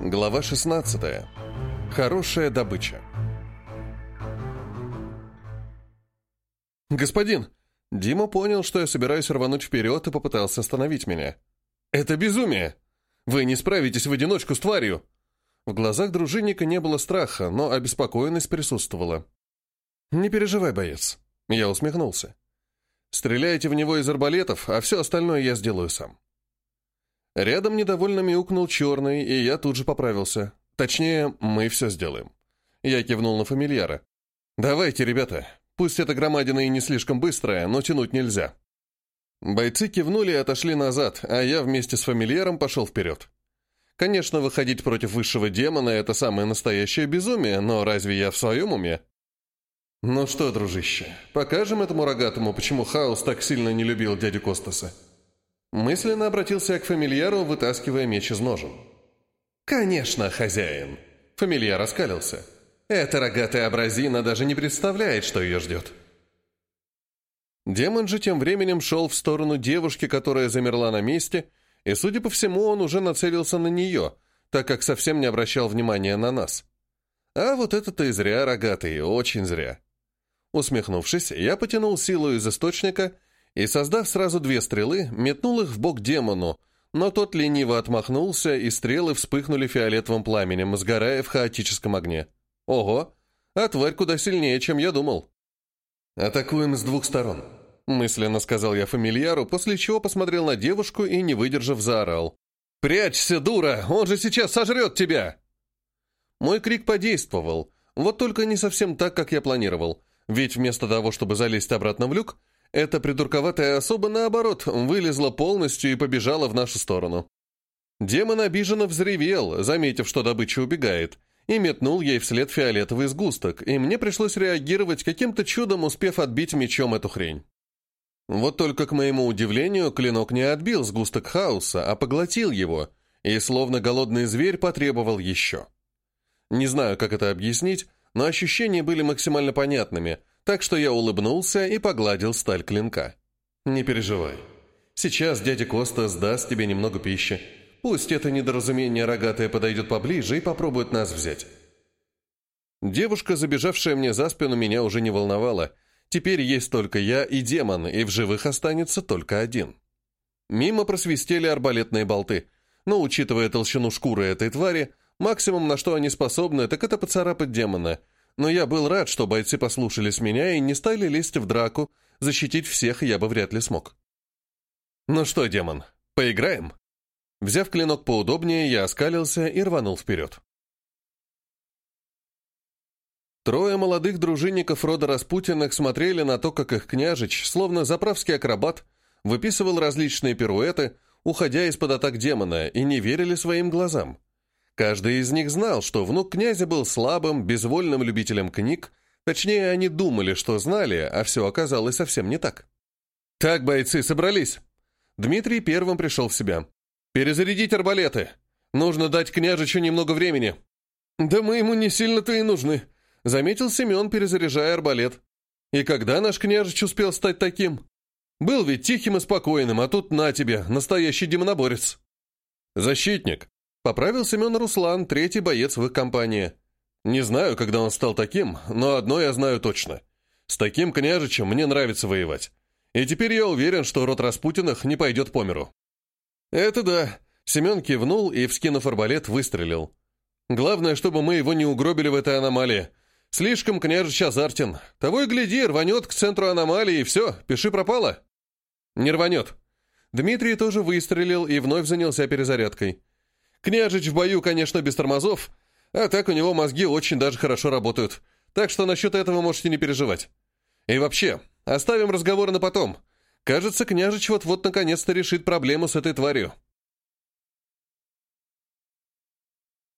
Глава 16. Хорошая добыча. «Господин!» Дима понял, что я собираюсь рвануть вперед и попытался остановить меня. «Это безумие! Вы не справитесь в одиночку с тварью!» В глазах дружинника не было страха, но обеспокоенность присутствовала. «Не переживай, боец». Я усмехнулся. «Стреляйте в него из арбалетов, а все остальное я сделаю сам». Рядом недовольно мяукнул черный, и я тут же поправился. Точнее, мы все сделаем. Я кивнул на фамильяра. «Давайте, ребята, пусть эта громадина и не слишком быстрая, но тянуть нельзя». Бойцы кивнули и отошли назад, а я вместе с фамильяром пошел вперед. Конечно, выходить против высшего демона — это самое настоящее безумие, но разве я в своем уме? Ну что, дружище, покажем этому рогатому, почему Хаос так сильно не любил дядю Костаса. Мысленно обратился я к фамильяру, вытаскивая меч из ножен. «Конечно, хозяин!» Фамильяр раскалился. «Эта рогатая абразина даже не представляет, что ее ждет». Демон же тем временем шел в сторону девушки, которая замерла на месте, и, судя по всему, он уже нацелился на нее, так как совсем не обращал внимания на нас. А вот это-то и зря, рогатый, очень зря. Усмехнувшись, я потянул силу из источника и, создав сразу две стрелы, метнул их в бок демону, но тот лениво отмахнулся, и стрелы вспыхнули фиолетовым пламенем, сгорая в хаотическом огне. Ого! А тварь куда сильнее, чем я думал. «Атакуем с двух сторон», — мысленно сказал я фамильяру, после чего посмотрел на девушку и, не выдержав, заорал. «Прячься, дура! Он же сейчас сожрет тебя!» Мой крик подействовал, вот только не совсем так, как я планировал, ведь вместо того, чтобы залезть обратно в люк, эта придурковатая особа, наоборот, вылезла полностью и побежала в нашу сторону. Демон обиженно взревел, заметив, что добыча убегает, и метнул ей вслед фиолетовый сгусток, и мне пришлось реагировать, каким-то чудом успев отбить мечом эту хрень. Вот только, к моему удивлению, клинок не отбил сгусток хаоса, а поглотил его, и, словно голодный зверь, потребовал еще. Не знаю, как это объяснить, но ощущения были максимально понятными, так что я улыбнулся и погладил сталь клинка. «Не переживай. Сейчас дядя Коста сдаст тебе немного пищи. Пусть это недоразумение рогатое подойдет поближе и попробует нас взять». Девушка, забежавшая мне за спину, меня уже не волновала. Теперь есть только я и демон, и в живых останется только один. Мимо просвистели арбалетные болты, но, учитывая толщину шкуры этой твари, максимум, на что они способны, так это поцарапать демона — но я был рад, что бойцы послушались меня и не стали лезть в драку, защитить всех я бы вряд ли смог. «Ну что, демон, поиграем?» Взяв клинок поудобнее, я оскалился и рванул вперед. Трое молодых дружинников рода Распутиных смотрели на то, как их княжич, словно заправский акробат, выписывал различные пируэты, уходя из-под атак демона, и не верили своим глазам. Каждый из них знал, что внук князя был слабым, безвольным любителем книг, точнее, они думали, что знали, а все оказалось совсем не так. «Так, бойцы, собрались!» Дмитрий первым пришел в себя. «Перезарядить арбалеты! Нужно дать княжичу немного времени!» «Да мы ему не сильно-то и нужны», — заметил Семен, перезаряжая арбалет. «И когда наш княжич успел стать таким? Был ведь тихим и спокойным, а тут на тебе, настоящий демоноборец». «Защитник», Поправил Семен Руслан, третий боец в их компании. Не знаю, когда он стал таким, но одно я знаю точно. С таким княжичем мне нравится воевать. И теперь я уверен, что род Распутиных не пойдет по миру. Это да. Семен кивнул и, вскинув арбалет, выстрелил. Главное, чтобы мы его не угробили в этой аномалии. Слишком княжич азартен. Того и гляди, рванет к центру аномалии, и все, пиши пропало. Не рванет. Дмитрий тоже выстрелил и вновь занялся перезарядкой. Княжич в бою, конечно, без тормозов, а так у него мозги очень даже хорошо работают. Так что насчет этого можете не переживать. И вообще, оставим разговоры на потом. Кажется, княжич вот-вот наконец-то решит проблему с этой тварью.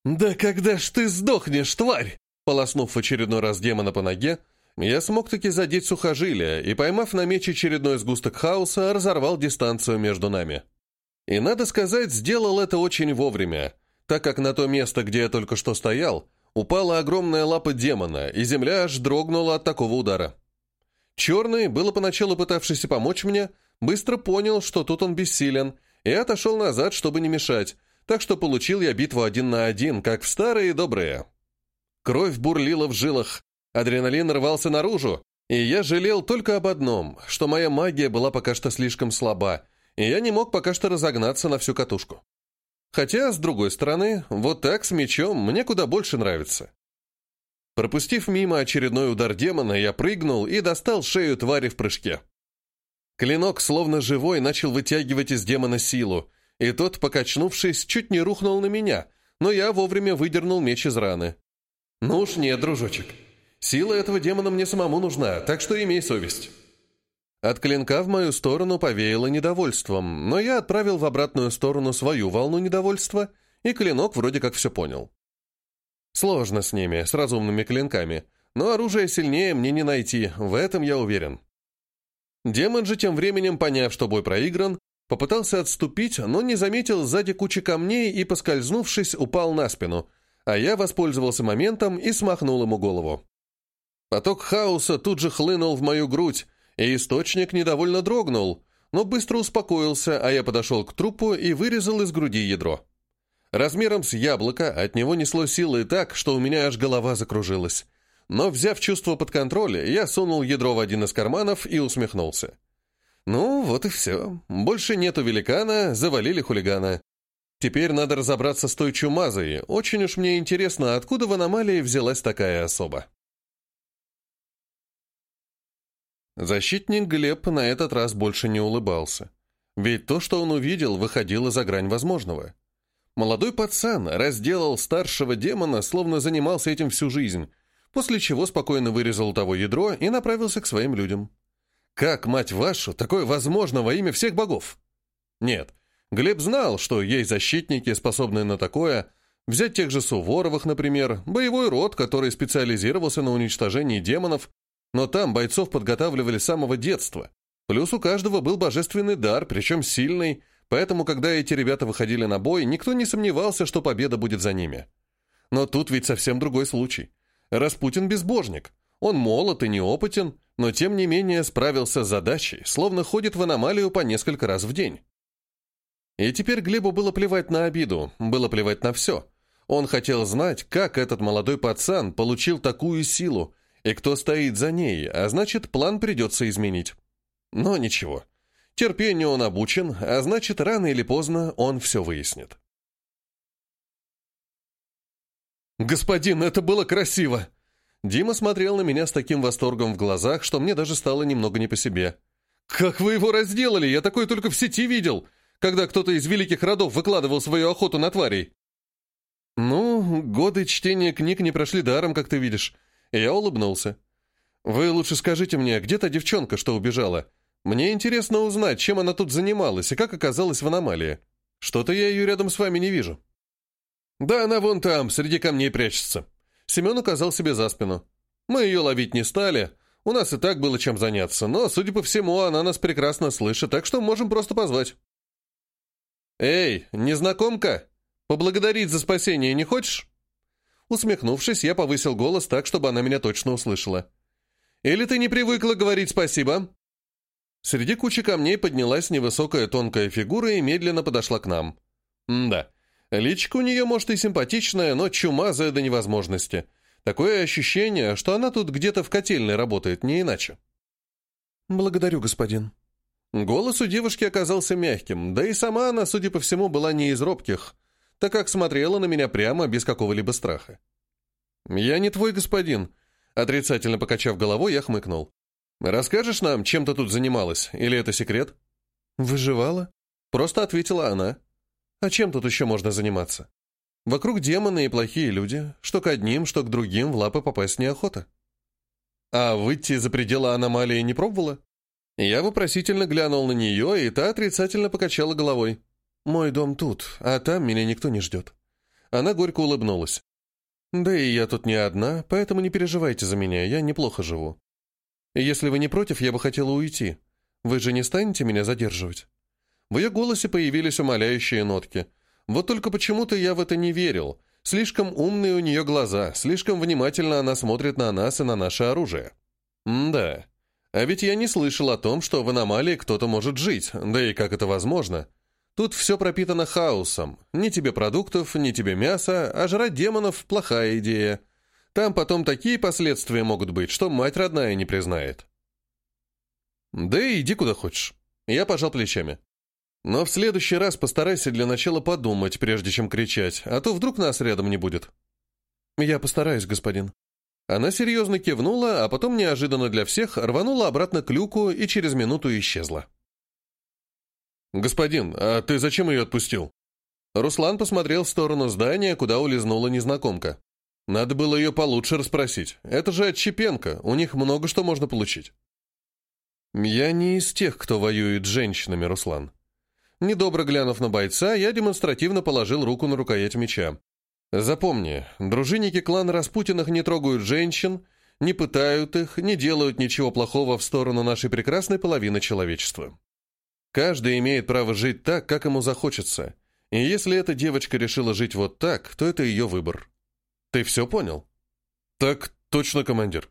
«Да когда ж ты сдохнешь, тварь?» Полоснув в очередной раз демона по ноге, я смог таки задеть сухожилие и, поймав на меч очередной сгусток хаоса, разорвал дистанцию между нами. И, надо сказать, сделал это очень вовремя, так как на то место, где я только что стоял, упала огромная лапа демона, и земля аж дрогнула от такого удара. Черный, было поначалу пытавшийся помочь мне, быстро понял, что тут он бессилен, и отошел назад, чтобы не мешать, так что получил я битву один на один, как в старые добрые. Кровь бурлила в жилах, адреналин рвался наружу, и я жалел только об одном, что моя магия была пока что слишком слаба, и я не мог пока что разогнаться на всю катушку. Хотя, с другой стороны, вот так с мечом мне куда больше нравится. Пропустив мимо очередной удар демона, я прыгнул и достал шею твари в прыжке. Клинок, словно живой, начал вытягивать из демона силу, и тот, покачнувшись, чуть не рухнул на меня, но я вовремя выдернул меч из раны. «Ну уж нет, дружочек. Сила этого демона мне самому нужна, так что имей совесть». От клинка в мою сторону повеяло недовольством, но я отправил в обратную сторону свою волну недовольства, и клинок вроде как все понял. Сложно с ними, с разумными клинками, но оружие сильнее мне не найти, в этом я уверен. Демон же тем временем, поняв, что бой проигран, попытался отступить, но не заметил сзади кучи камней и, поскользнувшись, упал на спину, а я воспользовался моментом и смахнул ему голову. Поток хаоса тут же хлынул в мою грудь, и источник недовольно дрогнул, но быстро успокоился, а я подошел к трупу и вырезал из груди ядро. Размером с яблоко от него несло силы так, что у меня аж голова закружилась. Но, взяв чувство под контроль, я сунул ядро в один из карманов и усмехнулся. Ну, вот и все. Больше нету великана, завалили хулигана. Теперь надо разобраться с той чумазой. Очень уж мне интересно, откуда в аномалии взялась такая особа. Защитник Глеб на этот раз больше не улыбался. Ведь то, что он увидел, выходило за грань возможного. Молодой пацан разделал старшего демона, словно занимался этим всю жизнь, после чего спокойно вырезал того ядро и направился к своим людям. Как, мать вашу, такое возможно во имя всех богов? Нет, Глеб знал, что есть защитники, способные на такое, взять тех же Суворовых, например, боевой род, который специализировался на уничтожении демонов, но там бойцов подготавливали с самого детства. Плюс у каждого был божественный дар, причем сильный, поэтому, когда эти ребята выходили на бой, никто не сомневался, что победа будет за ними. Но тут ведь совсем другой случай. Распутин безбожник. Он молод и неопытен, но тем не менее справился с задачей, словно ходит в аномалию по несколько раз в день. И теперь Глебу было плевать на обиду, было плевать на все. Он хотел знать, как этот молодой пацан получил такую силу, и кто стоит за ней, а значит, план придется изменить. Но ничего. Терпению он обучен, а значит, рано или поздно он все выяснит. «Господин, это было красиво!» Дима смотрел на меня с таким восторгом в глазах, что мне даже стало немного не по себе. «Как вы его разделали? Я такое только в сети видел, когда кто-то из великих родов выкладывал свою охоту на тварей». «Ну, годы чтения книг не прошли даром, как ты видишь. Я улыбнулся. «Вы лучше скажите мне, где та девчонка, что убежала? Мне интересно узнать, чем она тут занималась и как оказалась в аномалии. Что-то я ее рядом с вами не вижу». «Да она вон там, среди камней прячется». Семен указал себе за спину. «Мы ее ловить не стали. У нас и так было чем заняться, но, судя по всему, она нас прекрасно слышит, так что можем просто позвать». «Эй, незнакомка, поблагодарить за спасение не хочешь?» Усмехнувшись, я повысил голос так, чтобы она меня точно услышала. «Или ты не привыкла говорить спасибо?» Среди кучи камней поднялась невысокая тонкая фигура и медленно подошла к нам. М да, личико у нее, может, и симпатичное, но чумазая до невозможности. Такое ощущение, что она тут где-то в котельной работает, не иначе. «Благодарю, господин». Голос у девушки оказался мягким, да и сама она, судя по всему, была не из робких – так как смотрела на меня прямо, без какого-либо страха. «Я не твой господин», — отрицательно покачав головой, я хмыкнул. «Расскажешь нам, чем ты тут занималась, или это секрет?» «Выживала?» — просто ответила она. «А чем тут еще можно заниматься? Вокруг демоны и плохие люди, что к одним, что к другим в лапы попасть неохота». «А выйти за пределы аномалии не пробовала?» Я вопросительно глянул на нее, и та отрицательно покачала головой. «Мой дом тут, а там меня никто не ждет». Она горько улыбнулась. «Да и я тут не одна, поэтому не переживайте за меня, я неплохо живу. Если вы не против, я бы хотела уйти. Вы же не станете меня задерживать?» В ее голосе появились умоляющие нотки. Вот только почему-то я в это не верил. Слишком умные у нее глаза, слишком внимательно она смотрит на нас и на наше оружие. Да. А ведь я не слышал о том, что в аномалии кто-то может жить, да и как это возможно. Тут все пропитано хаосом. Ни тебе продуктов, ни тебе мяса, а жрать демонов – плохая идея. Там потом такие последствия могут быть, что мать родная не признает. Да и иди куда хочешь. Я пожал плечами. Но в следующий раз постарайся для начала подумать, прежде чем кричать, а то вдруг нас рядом не будет. Я постараюсь, господин. Она серьезно кивнула, а потом неожиданно для всех рванула обратно к люку и через минуту исчезла. «Господин, а ты зачем ее отпустил?» Руслан посмотрел в сторону здания, куда улизнула незнакомка. «Надо было ее получше расспросить. Это же отщепенка, у них много что можно получить». «Я не из тех, кто воюет с женщинами, Руслан». Недобро глянув на бойца, я демонстративно положил руку на рукоять меча. «Запомни, дружинники клана Распутиных не трогают женщин, не пытают их, не делают ничего плохого в сторону нашей прекрасной половины человечества. Каждый имеет право жить так, как ему захочется. И если эта девочка решила жить вот так, то это ее выбор. Ты все понял? Так точно, командир.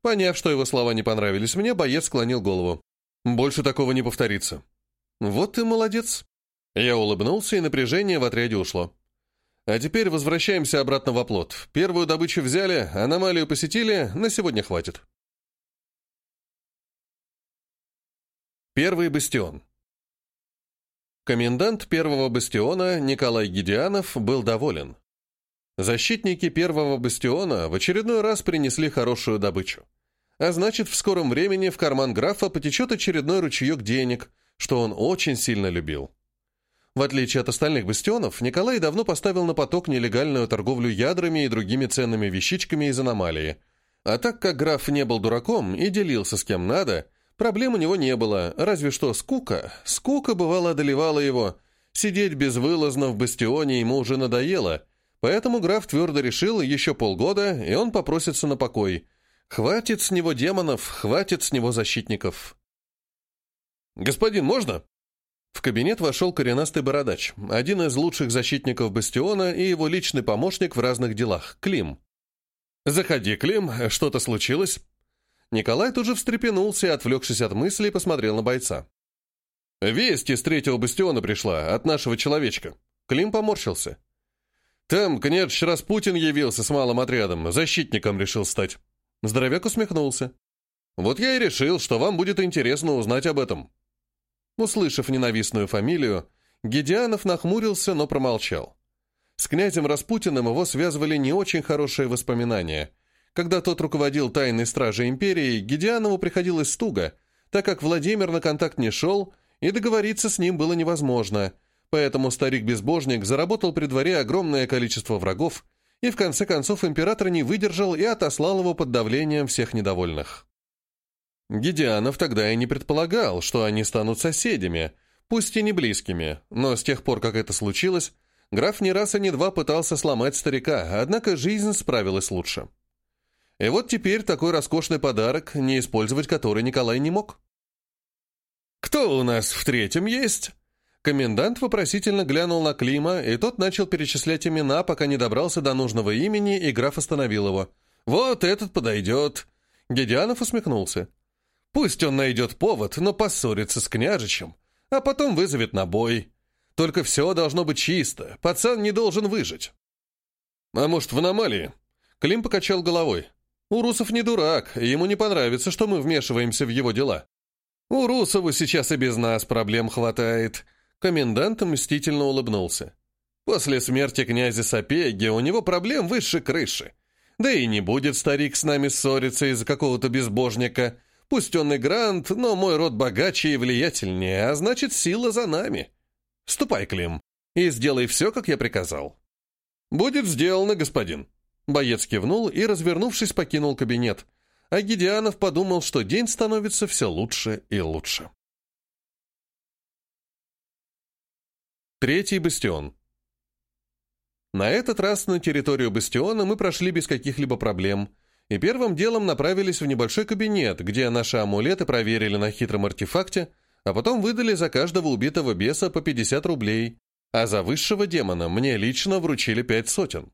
Поняв, что его слова не понравились мне, боец склонил голову. Больше такого не повторится. Вот ты молодец. Я улыбнулся, и напряжение в отряде ушло. А теперь возвращаемся обратно в оплот. Первую добычу взяли, аномалию посетили, на сегодня хватит. Первый бастион. Комендант первого бастиона Николай Гедианов был доволен. Защитники первого бастиона в очередной раз принесли хорошую добычу. А значит, в скором времени в карман графа потечет очередной ручеек денег, что он очень сильно любил. В отличие от остальных бастионов, Николай давно поставил на поток нелегальную торговлю ядрами и другими ценными вещичками из аномалии. А так как граф не был дураком и делился с кем надо – Проблем у него не было, разве что скука. Скука, бывало, одолевала его. Сидеть безвылазно в бастионе ему уже надоело, поэтому граф твердо решил еще полгода, и он попросится на покой. Хватит с него демонов, хватит с него защитников. «Господин, можно?» В кабинет вошел коренастый бородач, один из лучших защитников Бастиона и его личный помощник в разных делах, Клим. «Заходи, Клим, что-то случилось?» Николай тут же встрепенулся и, отвлекшись от мыслей, посмотрел на бойца. «Весть из третьего бастиона пришла, от нашего человечка». Клим поморщился. «Там княж Распутин явился с малым отрядом, защитником решил стать». Здоровяк усмехнулся. «Вот я и решил, что вам будет интересно узнать об этом». Услышав ненавистную фамилию, Гедианов нахмурился, но промолчал. С князем Распутиным его связывали не очень хорошие воспоминания – когда тот руководил тайной стражей империи, Гедианову приходилось туго, так как Владимир на контакт не шел, и договориться с ним было невозможно, поэтому старик-безбожник заработал при дворе огромное количество врагов, и в конце концов император не выдержал и отослал его под давлением всех недовольных. Гедианов тогда и не предполагал, что они станут соседями, пусть и не близкими, но с тех пор, как это случилось, граф не раз и не два пытался сломать старика, однако жизнь справилась лучше. И вот теперь такой роскошный подарок, не использовать который Николай не мог. «Кто у нас в третьем есть?» Комендант вопросительно глянул на Клима, и тот начал перечислять имена, пока не добрался до нужного имени, и граф остановил его. «Вот этот подойдет». Гедианов усмехнулся. «Пусть он найдет повод, но поссорится с княжичем, а потом вызовет на бой. Только все должно быть чисто, пацан не должен выжить». «А может, в аномалии?» Клим покачал головой. Урусов не дурак, ему не понравится, что мы вмешиваемся в его дела. Урусову сейчас и без нас проблем хватает. Комендант мстительно улыбнулся. После смерти князя Сапеги у него проблем выше крыши. Да и не будет старик с нами ссориться из-за какого-то безбожника. Пусть он и грант, но мой род богаче и влиятельнее, а значит, сила за нами. Ступай, Клим, и сделай все, как я приказал. Будет сделано, господин. Боец кивнул и, развернувшись, покинул кабинет. А Гедианов подумал, что день становится все лучше и лучше. Третий бастион. На этот раз на территорию бастиона мы прошли без каких-либо проблем, и первым делом направились в небольшой кабинет, где наши амулеты проверили на хитром артефакте, а потом выдали за каждого убитого беса по 50 рублей, а за высшего демона мне лично вручили пять сотен.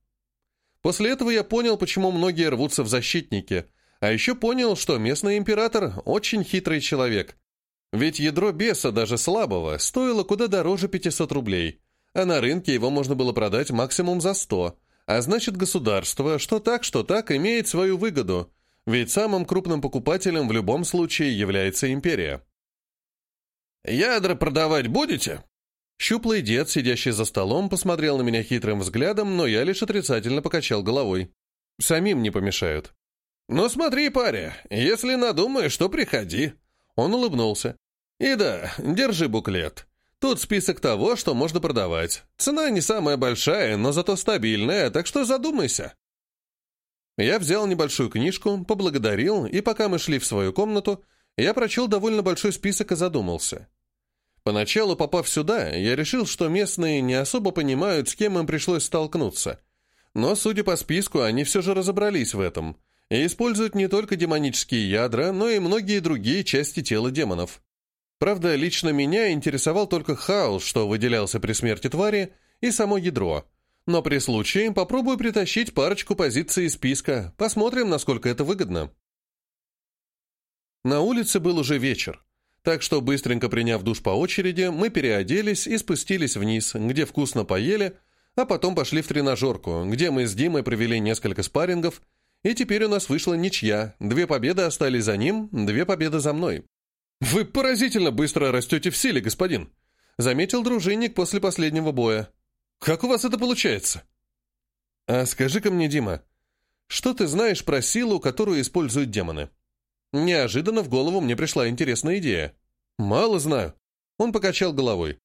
После этого я понял, почему многие рвутся в защитники, а еще понял, что местный император очень хитрый человек. Ведь ядро беса, даже слабого, стоило куда дороже 500 рублей, а на рынке его можно было продать максимум за 100, а значит государство, что так, что так, имеет свою выгоду, ведь самым крупным покупателем в любом случае является империя. «Ядра продавать будете?» Щуплый дед, сидящий за столом, посмотрел на меня хитрым взглядом, но я лишь отрицательно покачал головой. Самим не помешают. «Ну смотри, паря, если надумаешь, то приходи». Он улыбнулся. «И да, держи буклет. Тут список того, что можно продавать. Цена не самая большая, но зато стабильная, так что задумайся». Я взял небольшую книжку, поблагодарил, и пока мы шли в свою комнату, я прочел довольно большой список и задумался. Поначалу, попав сюда, я решил, что местные не особо понимают, с кем им пришлось столкнуться. Но, судя по списку, они все же разобрались в этом и используют не только демонические ядра, но и многие другие части тела демонов. Правда, лично меня интересовал только хаос, что выделялся при смерти твари, и само ядро. Но при случае попробую притащить парочку позиций из списка, посмотрим, насколько это выгодно. На улице был уже вечер. Так что, быстренько приняв душ по очереди, мы переоделись и спустились вниз, где вкусно поели, а потом пошли в тренажерку, где мы с Димой провели несколько спаррингов, и теперь у нас вышла ничья. Две победы остались за ним, две победы за мной. «Вы поразительно быстро растете в силе, господин», — заметил дружинник после последнего боя. «Как у вас это получается?» «А скажи-ка мне, Дима, что ты знаешь про силу, которую используют демоны?» Неожиданно в голову мне пришла интересная идея. «Мало знаю». Он покачал головой.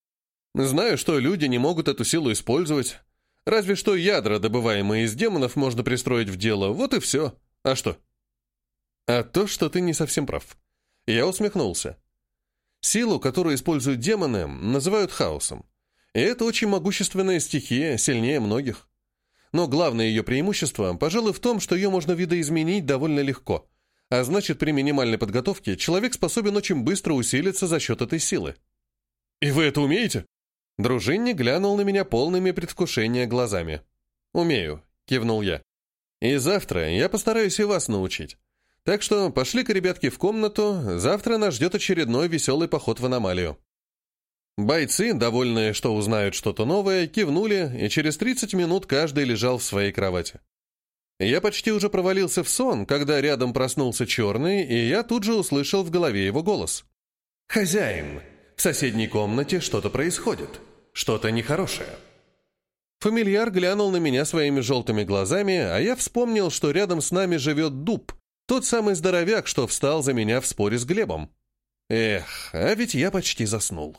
«Знаю, что люди не могут эту силу использовать. Разве что ядра, добываемые из демонов, можно пристроить в дело. Вот и все. А что?» «А то, что ты не совсем прав». Я усмехнулся. Силу, которую используют демоны, называют хаосом. И это очень могущественная стихия, сильнее многих. Но главное ее преимущество, пожалуй, в том, что ее можно видоизменить довольно легко – а значит, при минимальной подготовке человек способен очень быстро усилиться за счет этой силы. «И вы это умеете?» Дружинник глянул на меня полными предвкушения глазами. «Умею», — кивнул я. «И завтра я постараюсь и вас научить. Так что пошли-ка, ребятки, в комнату, завтра нас ждет очередной веселый поход в аномалию». Бойцы, довольные, что узнают что-то новое, кивнули, и через 30 минут каждый лежал в своей кровати. Я почти уже провалился в сон, когда рядом проснулся черный, и я тут же услышал в голове его голос. «Хозяин, в соседней комнате что-то происходит. Что-то нехорошее». Фамильяр глянул на меня своими желтыми глазами, а я вспомнил, что рядом с нами живет дуб, тот самый здоровяк, что встал за меня в споре с Глебом. Эх, а ведь я почти заснул.